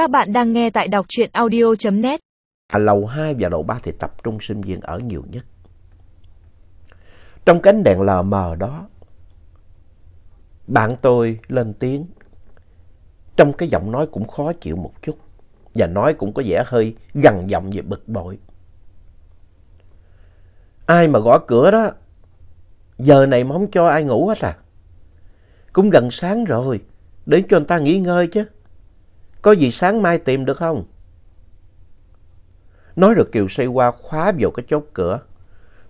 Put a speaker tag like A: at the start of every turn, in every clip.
A: Các bạn đang nghe tại đọc truyện audio.net.
B: À, lầu 2 và lầu 3 thì tập trung sinh viên ở nhiều nhất. Trong cánh đèn lờ mờ đó, bạn tôi lên tiếng. Trong cái giọng nói cũng khó chịu một chút. Và nói cũng có vẻ hơi gằn giọng về bực bội. Ai mà gõ cửa đó, giờ này mà không cho ai ngủ hết à. Cũng gần sáng rồi, để cho người ta nghỉ ngơi chứ. Có gì sáng mai tìm được không? Nói rồi Kiều xoay qua khóa vào cái chốt cửa.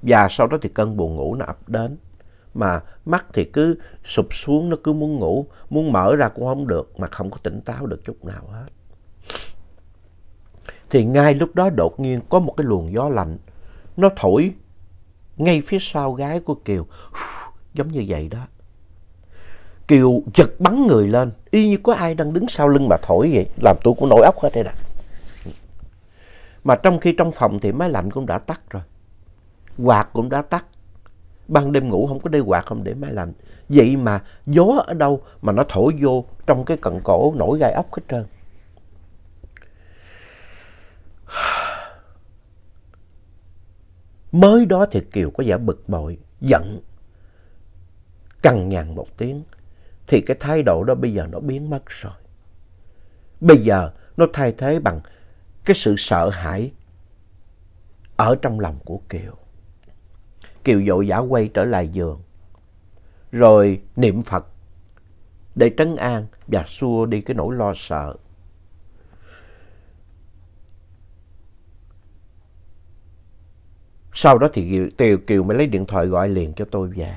B: Và sau đó thì cơn buồn ngủ nó ập đến. Mà mắt thì cứ sụp xuống, nó cứ muốn ngủ. Muốn mở ra cũng không được, mà không có tỉnh táo được chút nào hết. Thì ngay lúc đó đột nhiên có một cái luồng gió lạnh. Nó thổi ngay phía sau gái của Kiều. Giống như vậy đó. Kiều giật bắn người lên, y như có ai đang đứng sau lưng bà thổi vậy, làm tôi cũng nổi óc hết đây nè. Mà trong khi trong phòng thì máy lạnh cũng đã tắt rồi, quạt cũng đã tắt. Ban đêm ngủ không có để quạt không để máy lạnh. Vậy mà gió ở đâu mà nó thổi vô trong cái cận cổ nổi gai ốc hết trơn. Mới đó thì Kiều có vẻ bực bội, giận, cằn nhằn một tiếng thì cái thái độ đó bây giờ nó biến mất rồi. Bây giờ nó thay thế bằng cái sự sợ hãi ở trong lòng của Kiều. Kiều vội vã quay trở lại giường, rồi niệm Phật để trấn an và xua đi cái nỗi lo sợ. Sau đó thì Kiều, Kiều mới lấy điện thoại gọi liền cho tôi về.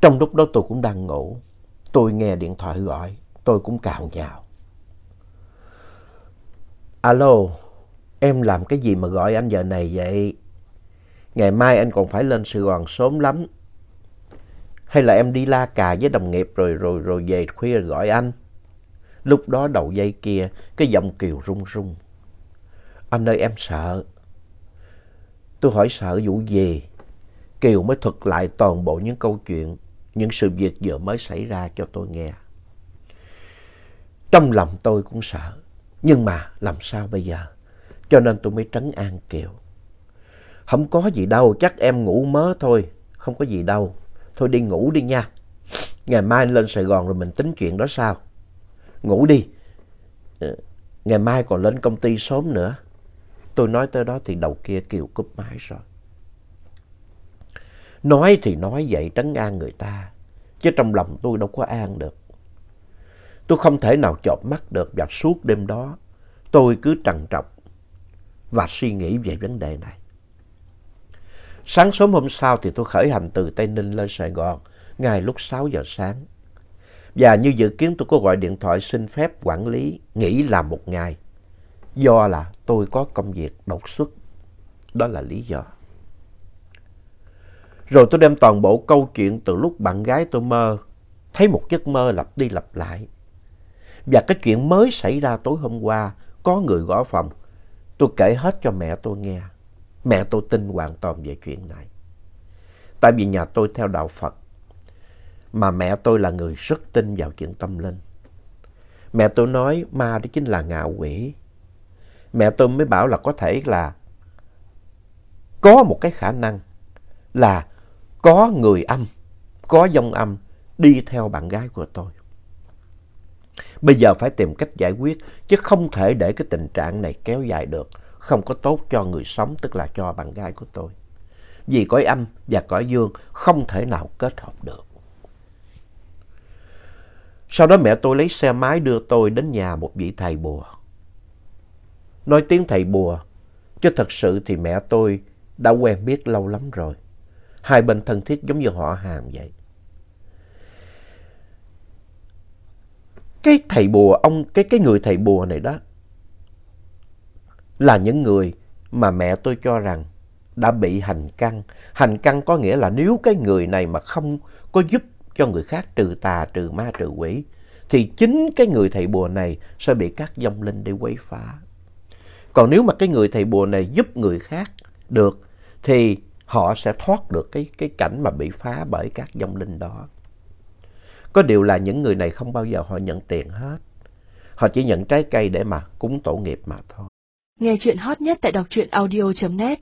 B: Trong lúc đó tôi cũng đang ngủ. Tôi nghe điện thoại gọi. Tôi cũng cào nhào. Alo, em làm cái gì mà gọi anh giờ này vậy? Ngày mai anh còn phải lên Sài Gòn sớm lắm. Hay là em đi la cà với đồng nghiệp rồi rồi rồi về khuya gọi anh? Lúc đó đầu dây kia, cái giọng Kiều rung rung. Anh ơi em sợ. Tôi hỏi sợ vụ gì? Kiều mới thuật lại toàn bộ những câu chuyện những sự việc vừa mới xảy ra cho tôi nghe. Trong lòng tôi cũng sợ, nhưng mà làm sao bây giờ? Cho nên tôi mới trấn an Kiều. Không có gì đâu, chắc em ngủ mớ thôi, không có gì đâu. Thôi đi ngủ đi nha. Ngày mai lên Sài Gòn rồi mình tính chuyện đó sao? Ngủ đi. Ừ, ngày mai còn lên công ty sớm nữa. Tôi nói tới đó thì đầu kia Kiều cúp máy rồi. Nói thì nói vậy trấn an người ta, chứ trong lòng tôi đâu có an được. Tôi không thể nào chợp mắt được và suốt đêm đó tôi cứ trằn trọc và suy nghĩ về vấn đề này. Sáng sớm hôm sau thì tôi khởi hành từ Tây Ninh lên Sài Gòn ngay lúc 6 giờ sáng. Và như dự kiến tôi có gọi điện thoại xin phép quản lý nghỉ làm một ngày. Do là tôi có công việc đột xuất. Đó là lý do. Rồi tôi đem toàn bộ câu chuyện từ lúc bạn gái tôi mơ, thấy một giấc mơ lặp đi lặp lại. Và cái chuyện mới xảy ra tối hôm qua, có người gõ phòng. Tôi kể hết cho mẹ tôi nghe. Mẹ tôi tin hoàn toàn về chuyện này. Tại vì nhà tôi theo đạo Phật, mà mẹ tôi là người rất tin vào chuyện tâm linh. Mẹ tôi nói ma đó chính là ngạo quỷ. Mẹ tôi mới bảo là có thể là có một cái khả năng là có người âm, có dông âm đi theo bạn gái của tôi. Bây giờ phải tìm cách giải quyết, chứ không thể để cái tình trạng này kéo dài được. Không có tốt cho người sống, tức là cho bạn gái của tôi. Vì cõi âm và cõi dương không thể nào kết hợp được. Sau đó mẹ tôi lấy xe máy đưa tôi đến nhà một vị thầy bùa. Nói tiếng thầy bùa, chứ thật sự thì mẹ tôi đã quen biết lâu lắm rồi. Hai bên thân thiết giống như họ hàng vậy. Cái thầy bùa, ông, cái, cái người thầy bùa này đó là những người mà mẹ tôi cho rằng đã bị hành căng. Hành căng có nghĩa là nếu cái người này mà không có giúp cho người khác trừ tà, trừ ma, trừ quỷ, thì chính cái người thầy bùa này sẽ bị các dông linh để quấy phá. Còn nếu mà cái người thầy bùa này giúp người khác được, thì họ sẽ thoát được cái, cái cảnh mà bị phá bởi các dòng linh đó. Có điều là những người này không bao giờ họ nhận tiền hết. Họ chỉ nhận trái cây để mà cúng tổ nghiệp mà thôi.
C: Nghe chuyện hot nhất tại đọc truyện audio.net